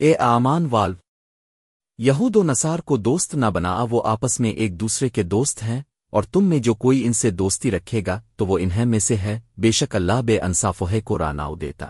اے آمان والو، یہود و نصار کو دوست نہ بنا، وہ آپس میں ایک دوسرے کے دوست ہیں، اور تم میں جو کوئی ان سے دوستی رکھے گا، تو وہ انہیں میں سے ہے، بے شک اللہ بے انصاف ہے کو راناؤ دیتا۔